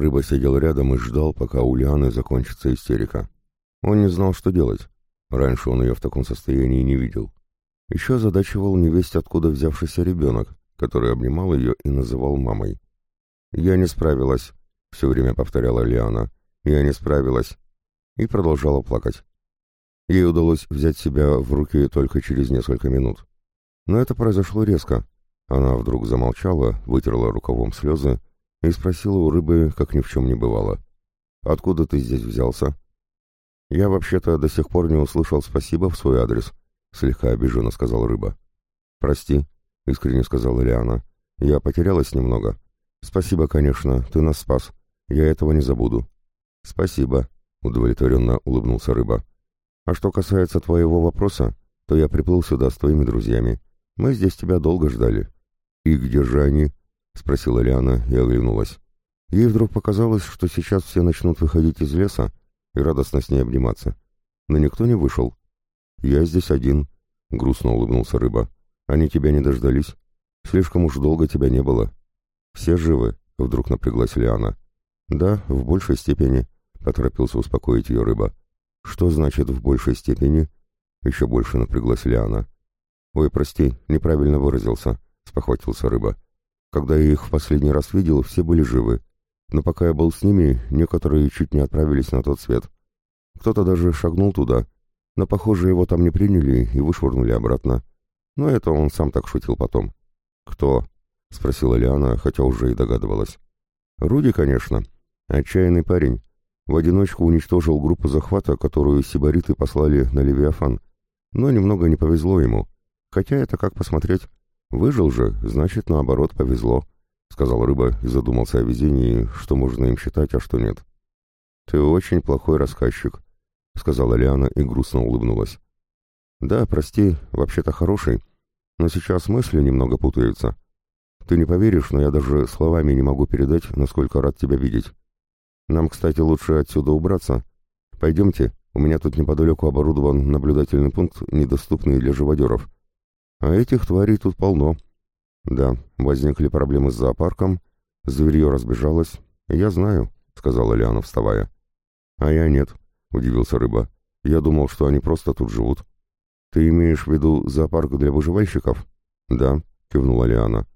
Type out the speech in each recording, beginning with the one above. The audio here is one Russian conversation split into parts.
Рыба сидел рядом и ждал, пока у Лианы закончится истерика. Он не знал, что делать. Раньше он ее в таком состоянии не видел. Еще задачивал невесть, откуда взявшийся ребенок, который обнимал ее и называл мамой. «Я не справилась», — все время повторяла Лиана. «Я не справилась». И продолжала плакать. Ей удалось взять себя в руки только через несколько минут. Но это произошло резко. Она вдруг замолчала, вытерла рукавом слезы и спросила у рыбы, как ни в чем не бывало. «Откуда ты здесь взялся?» «Я вообще-то до сих пор не услышал спасибо в свой адрес», — слегка обиженно сказала рыба. «Прости», — искренне сказала Лиана. «Я потерялась немного. Спасибо, конечно, ты нас спас. Я этого не забуду». «Спасибо», — удовлетворенно улыбнулся рыба. «А что касается твоего вопроса, то я приплыл сюда с твоими друзьями. Мы здесь тебя долго ждали». «И где же они?» — спросила Лиана и оглянулась. Ей вдруг показалось, что сейчас все начнут выходить из леса и радостно с ней обниматься. Но никто не вышел. «Я здесь один», — грустно улыбнулся рыба. «Они тебя не дождались. Слишком уж долго тебя не было». «Все живы?» — вдруг напряглась Лиана. «Да, в большей степени», — поторопился успокоить ее рыба. «Что значит «в большей степени»?» Еще больше напряглась Лиана. «Ой, прости, неправильно выразился», — спохватился рыба. Когда я их в последний раз видел, все были живы. Но пока я был с ними, некоторые чуть не отправились на тот свет. Кто-то даже шагнул туда, но, похоже, его там не приняли и вышвырнули обратно. Но это он сам так шутил потом. «Кто?» — спросила Лиана, хотя уже и догадывалась. «Руди, конечно. Отчаянный парень. В одиночку уничтожил группу захвата, которую сибариты послали на Левиафан. Но немного не повезло ему. Хотя это как посмотреть. «Выжил же, значит, наоборот, повезло», — сказал рыба и задумался о везении, что можно им считать, а что нет. «Ты очень плохой рассказчик», — сказала Лиана и грустно улыбнулась. «Да, прости, вообще-то хороший, но сейчас мысли немного путаются. Ты не поверишь, но я даже словами не могу передать, насколько рад тебя видеть. Нам, кстати, лучше отсюда убраться. Пойдемте, у меня тут неподалеку оборудован наблюдательный пункт, недоступный для живодеров». А этих тварей тут полно. Да, возникли проблемы с зоопарком, зверье разбежалось. Я знаю, сказала Лиана, вставая. А я нет, удивился рыба. Я думал, что они просто тут живут. Ты имеешь в виду зоопарк для выживальщиков? Да, кивнула Лиана.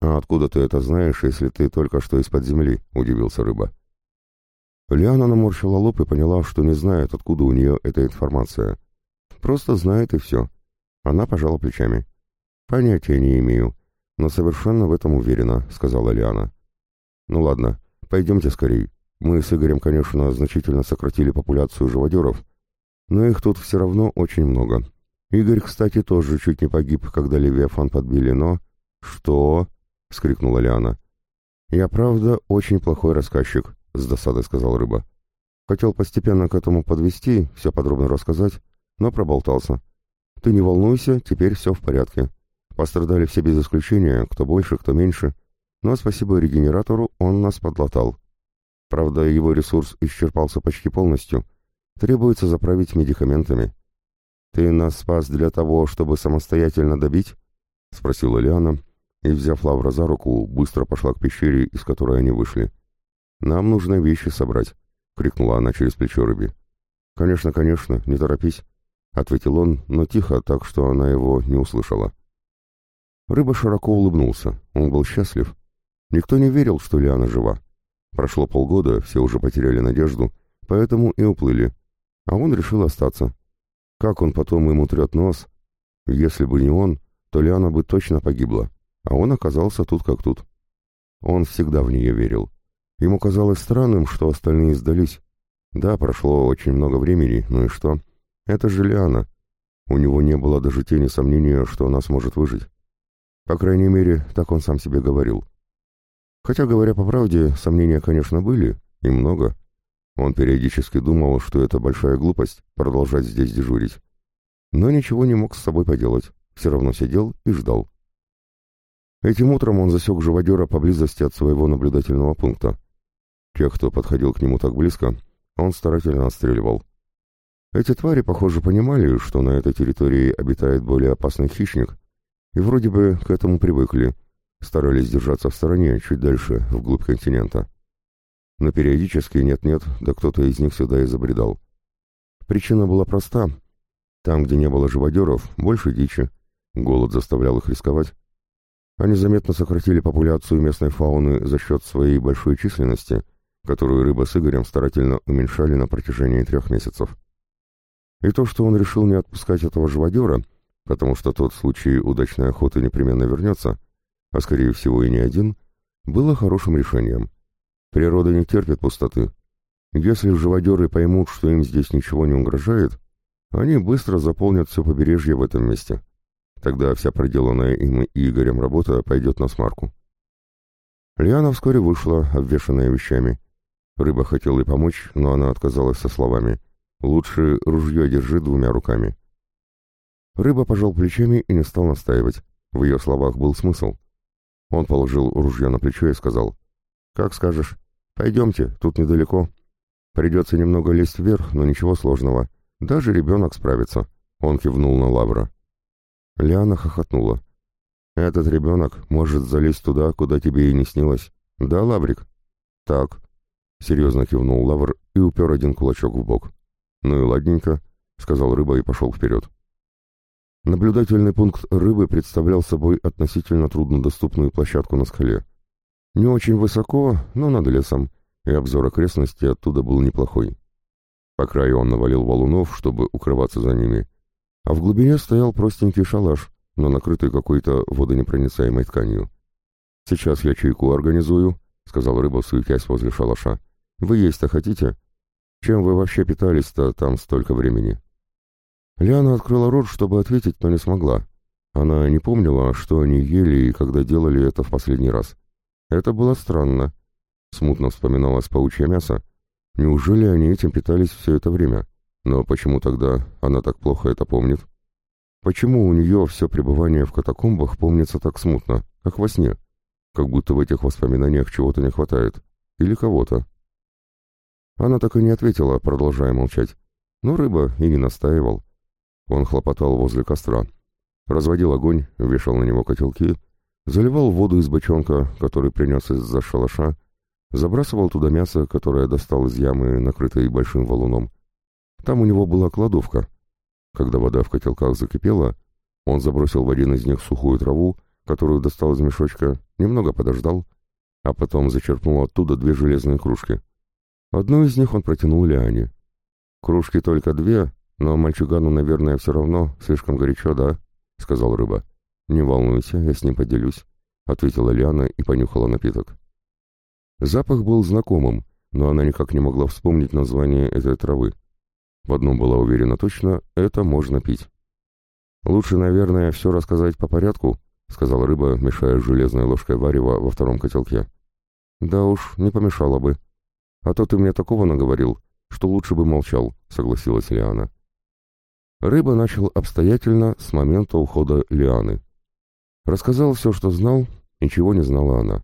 А откуда ты это знаешь, если ты только что из-под земли? удивился рыба. Лиана наморщила лоб и поняла, что не знает, откуда у нее эта информация. Просто знает и все. Она пожала плечами. «Понятия не имею, но совершенно в этом уверена», — сказала Лиана. «Ну ладно, пойдемте скорей. Мы с Игорем, конечно, значительно сократили популяцию живодеров, но их тут все равно очень много. Игорь, кстати, тоже чуть не погиб, когда Левиафан подбили, но...» «Что?» — скрикнула Лиана. «Я, правда, очень плохой рассказчик», — с досадой сказал Рыба. «Хотел постепенно к этому подвести, все подробно рассказать, но проболтался. Ты не волнуйся, теперь все в порядке. Пострадали все без исключения, кто больше, кто меньше. Но спасибо регенератору, он нас подлатал. Правда, его ресурс исчерпался почти полностью. Требуется заправить медикаментами. «Ты нас спас для того, чтобы самостоятельно добить?» — спросила Лиана, и, взяв Лавра за руку, быстро пошла к пещере, из которой они вышли. «Нам нужно вещи собрать», — крикнула она через плечо рыбе. «Конечно, конечно, не торопись. — ответил он, но тихо, так что она его не услышала. Рыба широко улыбнулся. Он был счастлив. Никто не верил, что Лиана жива. Прошло полгода, все уже потеряли надежду, поэтому и уплыли. А он решил остаться. Как он потом ему трет нос? Если бы не он, то Лиана бы точно погибла. А он оказался тут как тут. Он всегда в нее верил. Ему казалось странным, что остальные сдались. Да, прошло очень много времени, ну и что? Это же Лиана. У него не было даже тени сомнения, что она сможет выжить. По крайней мере, так он сам себе говорил. Хотя, говоря по правде, сомнения, конечно, были, и много. Он периодически думал, что это большая глупость продолжать здесь дежурить. Но ничего не мог с собой поделать, все равно сидел и ждал. Этим утром он засек живодера поблизости от своего наблюдательного пункта. Тех, кто подходил к нему так близко, он старательно отстреливал. Эти твари, похоже, понимали, что на этой территории обитает более опасный хищник, и вроде бы к этому привыкли, старались держаться в стороне, чуть дальше, вглубь континента. но периодически нет-нет, да кто-то из них сюда и забредал. Причина была проста. Там, где не было живодеров, больше дичи. Голод заставлял их рисковать. Они заметно сократили популяцию местной фауны за счет своей большой численности, которую рыба с Игорем старательно уменьшали на протяжении трех месяцев. И то, что он решил не отпускать этого живодера, потому что тот в случае удачной охоты непременно вернется, а скорее всего и не один, было хорошим решением. Природа не терпит пустоты. Если живодеры поймут, что им здесь ничего не угрожает, они быстро заполнят все побережье в этом месте. Тогда вся проделанная им и Игорем работа пойдет на смарку. Лиана вскоре вышла, обвешанная вещами. Рыба хотела ей помочь, но она отказалась со словами «Лучше ружье держи двумя руками». Рыба пожал плечами и не стал настаивать. В ее словах был смысл. Он положил ружье на плечо и сказал «Как скажешь. Пойдемте, тут недалеко. Придется немного лезть вверх, но ничего сложного. Даже ребенок справится». Он кивнул на Лавра. Лиана хохотнула. «Этот ребенок может залезть туда, куда тебе и не снилось. Да, Лаврик?» «Так», — серьезно кивнул Лавр и упер один кулачок в бок. «Ну и ладненько», — сказал рыба и пошел вперед. Наблюдательный пункт рыбы представлял собой относительно труднодоступную площадку на скале. Не очень высоко, но над лесом, и обзор окрестностей оттуда был неплохой. По краю он навалил валунов, чтобы укрываться за ними, а в глубине стоял простенький шалаш, но накрытый какой-то водонепроницаемой тканью. «Сейчас я чайку организую», — сказал рыба, суетясь возле шалаша. «Вы есть-то хотите? Чем вы вообще питались-то там столько времени?» Лиана открыла рот, чтобы ответить, но не смогла. Она не помнила, что они ели и когда делали это в последний раз. Это было странно. Смутно вспоминалось паучье мясо. Неужели они этим питались все это время? Но почему тогда она так плохо это помнит? Почему у нее все пребывание в катакомбах помнится так смутно, как во сне? Как будто в этих воспоминаниях чего-то не хватает. Или кого-то. Она так и не ответила, продолжая молчать. Но рыба и не настаивал. Он хлопотал возле костра. Разводил огонь, вешал на него котелки, заливал воду из бочонка, который принес из-за шалаша, забрасывал туда мясо, которое достал из ямы, накрытой большим валуном, там у него была кладовка. Когда вода в котелках закипела, он забросил в один из них сухую траву, которую достал из мешочка, немного подождал, а потом зачерпнул оттуда две железные кружки. Одну из них он протянул Лиане. «Кружки только две, но мальчугану, наверное, все равно, слишком горячо, да?» — сказал рыба. «Не волнуйся, я с ним поделюсь», — ответила Лиана и понюхала напиток. Запах был знакомым, но она никак не могла вспомнить название этой травы. В одном была уверена точно, это можно пить. «Лучше, наверное, все рассказать по порядку», — сказала рыба, мешая железной ложкой варева во втором котелке. «Да уж, не помешало бы. А то ты мне такого наговорил, что лучше бы молчал», — согласилась Лиана. Рыба начал обстоятельно с момента ухода Лианы. Рассказал все, что знал, ничего не знала она.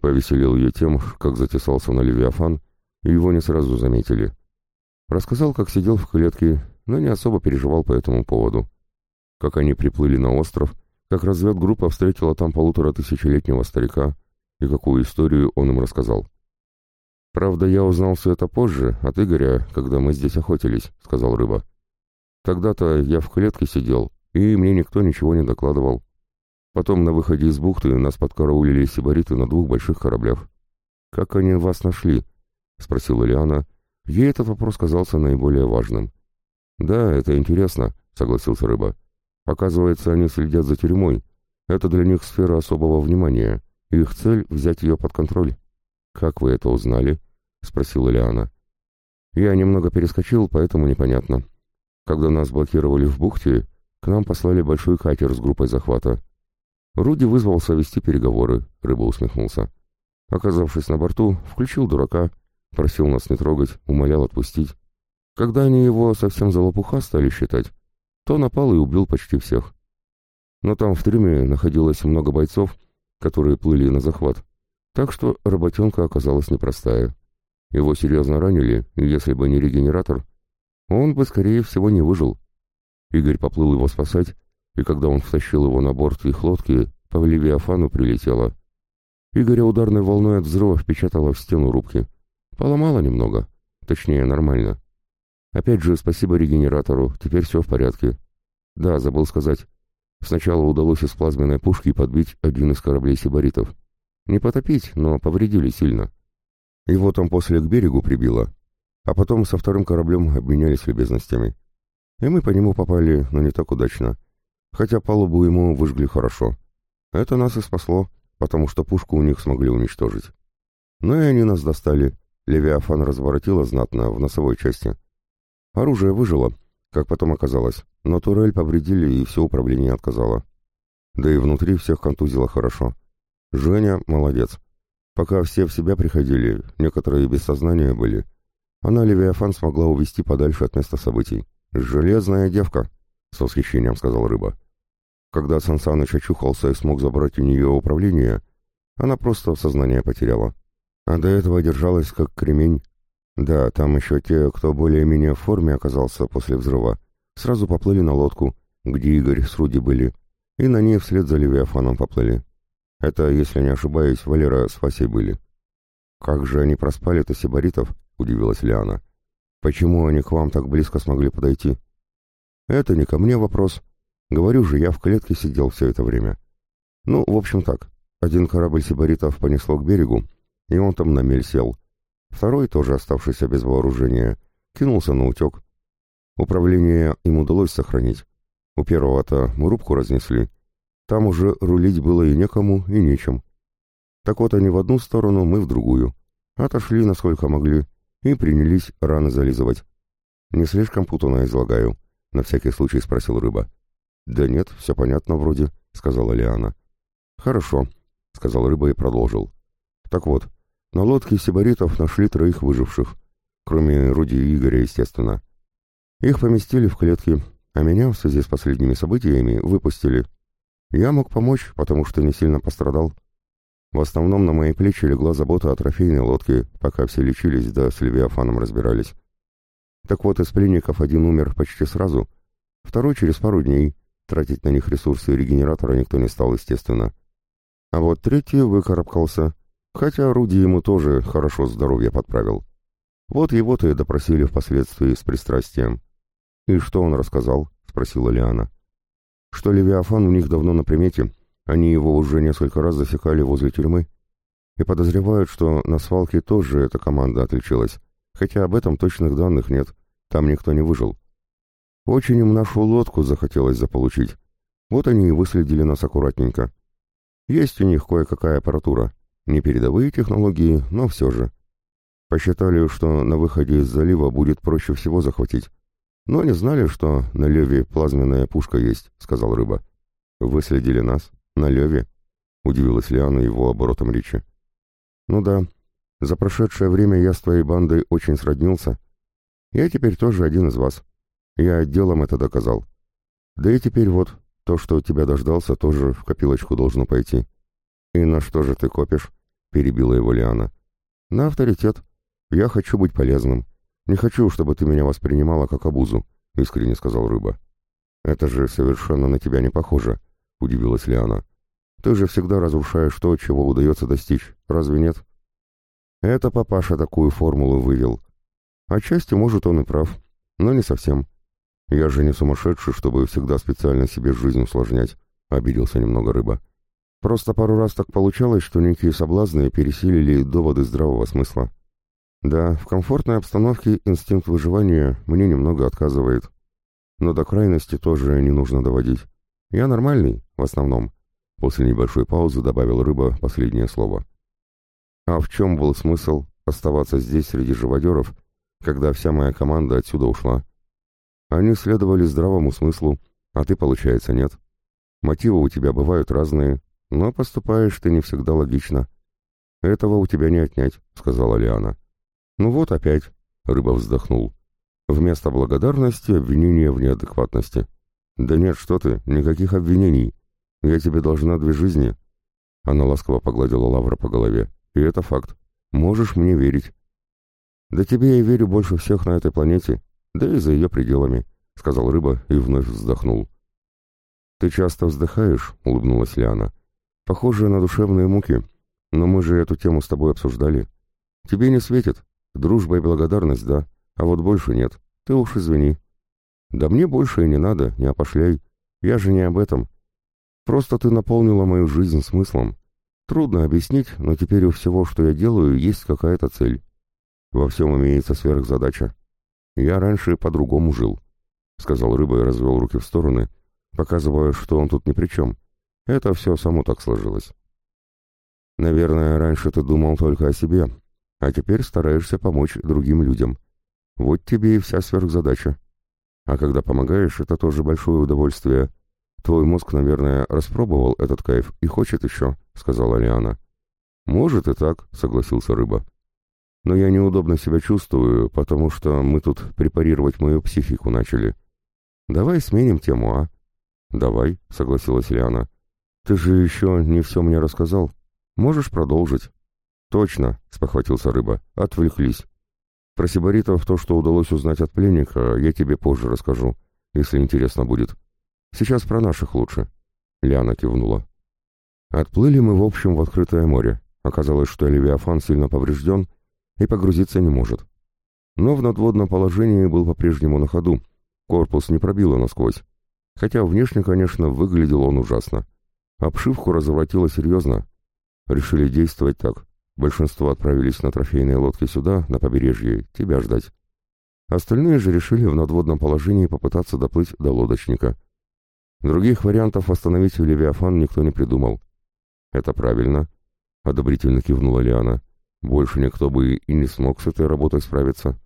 Повеселил ее тем, как затесался на Левиафан, и его не сразу заметили. Рассказал, как сидел в клетке, но не особо переживал по этому поводу. Как они приплыли на остров, как разведгруппа встретила там полутора тысячелетнего старика и какую историю он им рассказал. «Правда, я узнал все это позже, от Игоря, когда мы здесь охотились», — сказал Рыба. «Тогда-то я в клетке сидел, и мне никто ничего не докладывал. Потом на выходе из бухты нас подкараулили сибариты на двух больших кораблях. «Как они вас нашли?» — спросила Лиана, Ей этот вопрос казался наиболее важным. «Да, это интересно», — согласился Рыба. «Оказывается, они следят за тюрьмой. Это для них сфера особого внимания. Их цель — взять ее под контроль». «Как вы это узнали?» — спросила Лиана. «Я немного перескочил, поэтому непонятно. Когда нас блокировали в бухте, к нам послали большой катер с группой захвата. Руди вызвался вести переговоры», — Рыба усмехнулся. Оказавшись на борту, включил дурака Просил нас не трогать, умолял отпустить. Когда они его совсем за лопуха стали считать, то напал и убил почти всех. Но там в трюме находилось много бойцов, которые плыли на захват. Так что работенка оказалась непростая. Его серьезно ранили, и если бы не регенератор, он бы, скорее всего, не выжил. Игорь поплыл его спасать, и когда он втащил его на борт их лодки, по Левиафану прилетело. Игоря ударной волной от взрыва впечатало в стену рубки. Поломало немного. Точнее, нормально. Опять же, спасибо регенератору, теперь все в порядке. Да, забыл сказать. Сначала удалось из плазменной пушки подбить один из кораблей сибаритов. Не потопить, но повредили сильно. Его там после к берегу прибило. А потом со вторым кораблем обменялись любезностями. И мы по нему попали, но не так удачно. Хотя палубу ему выжгли хорошо. Это нас и спасло, потому что пушку у них смогли уничтожить. Но и они нас достали. Левиафан разворотила знатно в носовой части. Оружие выжило, как потом оказалось, но турель повредили и все управление отказало. Да и внутри всех контузило хорошо. Женя молодец. Пока все в себя приходили, некоторые без сознания были, она Левиафан смогла увести подальше от места событий. «Железная девка», — с восхищением сказал Рыба. Когда Сансаныч очухался и смог забрать у нее управление, она просто сознание потеряла. А до этого держалась как кремень. Да, там еще те, кто более-менее в форме оказался после взрыва, сразу поплыли на лодку, где Игорь с Руди были, и на ней вслед за Левиафаном поплыли. Это, если не ошибаюсь, Валера с Васей были. «Как же они проспали-то сибаритов?» — удивилась Лиана. «Почему они к вам так близко смогли подойти?» «Это не ко мне вопрос. Говорю же, я в клетке сидел все это время. Ну, в общем так. Один корабль сибаритов понесло к берегу, и он там на мель сел. Второй, тоже оставшийся без вооружения, кинулся на утек. Управление им удалось сохранить. У первого-то мы рубку разнесли. Там уже рулить было и некому, и нечем. Так вот они в одну сторону, мы в другую. Отошли, насколько могли, и принялись раны зализывать. «Не слишком путанно излагаю», — на всякий случай спросил рыба. «Да нет, все понятно вроде», — сказала Лиана. «Хорошо», — сказал рыба и продолжил. «Так вот, на лодке сибаритов нашли троих выживших, кроме Руди и Игоря, естественно. Их поместили в клетки, а меня в связи с последними событиями выпустили. Я мог помочь, потому что не сильно пострадал. В основном на мои плечи легла забота о трофейной лодке, пока все лечились да с Левиафаном разбирались. Так вот, из пленников один умер почти сразу, второй через пару дней. Тратить на них ресурсы регенератора никто не стал, естественно. А вот третий выкарабкался, хотя Руди ему тоже хорошо здоровье подправил. Вот его-то и допросили впоследствии с пристрастием. «И что он рассказал?» — спросила Лиана. «Что Левиафан у них давно на примете, они его уже несколько раз засекали возле тюрьмы и подозревают, что на свалке тоже эта команда отличилась, хотя об этом точных данных нет, там никто не выжил. Очень им нашу лодку захотелось заполучить, вот они и выследили нас аккуратненько. Есть у них кое-какая аппаратура, не передовые технологии, но все же. Посчитали, что на выходе из залива будет проще всего захватить. Но не знали, что на Леве плазменная пушка есть, сказал Рыба. Выследили нас. «На Леве?» — удивилась Лиана его оборотом речи. «Ну да, за прошедшее время я с твоей бандой очень сроднился. Я теперь тоже один из вас. Я делом это доказал. Да и теперь вот, то, что тебя дождался, тоже в копилочку должно пойти». «И на что же ты копишь?» — перебила его Лиана. «На авторитет. Я хочу быть полезным. Не хочу, чтобы ты меня воспринимала как обузу», — искренне сказал Рыба. «Это же совершенно на тебя не похоже», — удивилась Лиана. Ты же всегда разрушаешь то, чего удается достичь, разве нет? Это папаша такую формулу вывел. Отчасти, может, он и прав, но не совсем. Я же не сумасшедший, чтобы всегда специально себе жизнь усложнять, — обиделся немного рыба. Просто пару раз так получалось, что некие соблазны пересилили доводы здравого смысла. Да, в комфортной обстановке инстинкт выживания мне немного отказывает. Но до крайности тоже не нужно доводить. Я нормальный, в основном. После небольшой паузы добавил рыба последнее слово. А в чем был смысл оставаться здесь среди живодеров, когда вся моя команда отсюда ушла? Они следовали здравому смыслу, а ты, получается, нет. Мотивы у тебя бывают разные, но поступаешь ты не всегда логично. Этого у тебя не отнять, сказала Лиана. Ну вот опять, рыба вздохнул. Вместо благодарности обвинение в неадекватности. Да нет, что ты, никаких обвинений. Я тебе должна две жизни». Она ласково погладила Лавра по голове. «И это факт. Можешь мне верить». «Да тебе я верю больше всех на этой планете, да и за ее пределами», — сказал рыба и вновь вздохнул. «Ты часто вздыхаешь?» — улыбнулась Лиана. «Похоже на душевные муки. Но мы же эту тему с тобой обсуждали. Тебе не светит. Дружба и благодарность, да. А вот больше нет. Ты уж извини. Да мне больше и не надо, не опошляй. Я же не об этом. Просто ты наполнила мою жизнь смыслом. Трудно объяснить, но теперь у всего, что я делаю, есть какая-то цель. Во всем имеется сверхзадача. Я раньше по-другому жил, — сказал рыба и развел руки в стороны, показывая, что он тут ни при чем. Это все само так сложилось. Наверное, раньше ты думал только о себе, а теперь стараешься помочь другим людям. Вот тебе и вся сверхзадача. А когда помогаешь, это тоже большое удовольствие. Твой мозг, наверное, распробовал этот кайф и хочет еще, — сказала Лиана. Может и так, — согласился рыба. Но я неудобно себя чувствую, потому что мы тут препарировать мою психику начали. Давай сменим тему, а? Давай, — согласилась Лиана. Ты же еще не все мне рассказал. Можешь продолжить? Точно, — спохватился рыба. Отвлеклись. Про сибаритов то, что удалось узнать от пленника, я тебе позже расскажу, если интересно будет. Сейчас про наших лучше. Лиана кивнула. Отплыли мы, в общем, в открытое море. Оказалось, что Левиафан сильно поврежден и погрузиться не может. Но в надводном положении был по-прежнему на ходу. Корпус не пробило насквозь. Хотя внешне, конечно, выглядел он ужасно. Обшивку разворотило серьезно. Решили действовать так. Большинство отправились на трофейные лодки сюда, на побережье, тебя ждать. Остальные же решили в надводном положении попытаться доплыть до лодочника. Других вариантов остановить Левиафан никто не придумал. «Это правильно», — одобрительно кивнула Лиана. «Больше никто бы и не смог с этой работой справиться.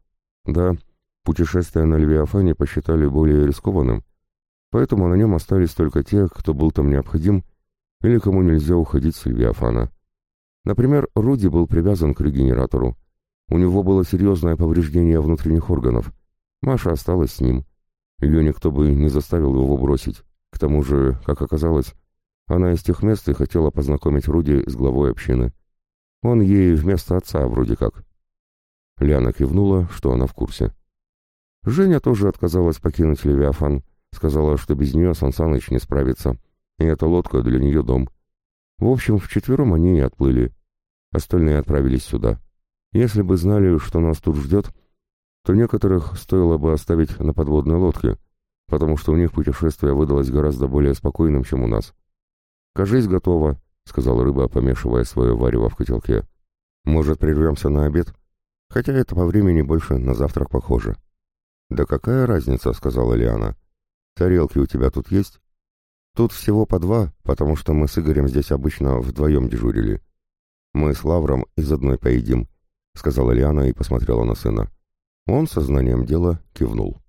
Да, путешествие на Левиафане посчитали более рискованным, поэтому на нем остались только те, кто был там необходим или кому нельзя уходить с Левиафана. Например, Руди был привязан к регенератору. У него было серьезное повреждение внутренних органов. Маша осталась с ним. Ее никто бы не заставил его бросить. К тому же, как оказалось, она из тех мест и хотела познакомить Руди с главой общины. Он ей вместо отца вроде как. Ляна кивнула, что она в курсе. Женя тоже отказалась покинуть Левиафан, сказала, что без нее Сансаныч не справится, и эта лодка для нее дом. В общем, вчетвером они и отплыли. Остальные отправились сюда. Если бы знали, что нас тут ждет, то некоторых стоило бы оставить на подводной лодке, потому что у них путешествие выдалось гораздо более спокойным, чем у нас. «Кажись, готово», — сказал рыба, помешивая свое варево в котелке. «Может, прервемся на обед? Хотя это по времени больше на завтрак похоже». «Да какая разница?» — сказала Лиана. «Тарелки у тебя тут есть?» «Тут всего по два, потому что мы с Игорем здесь обычно вдвоем дежурили. Мы с Лавром из одной поедим», — сказала Лиана и посмотрела на сына. Он сознанием дела кивнул.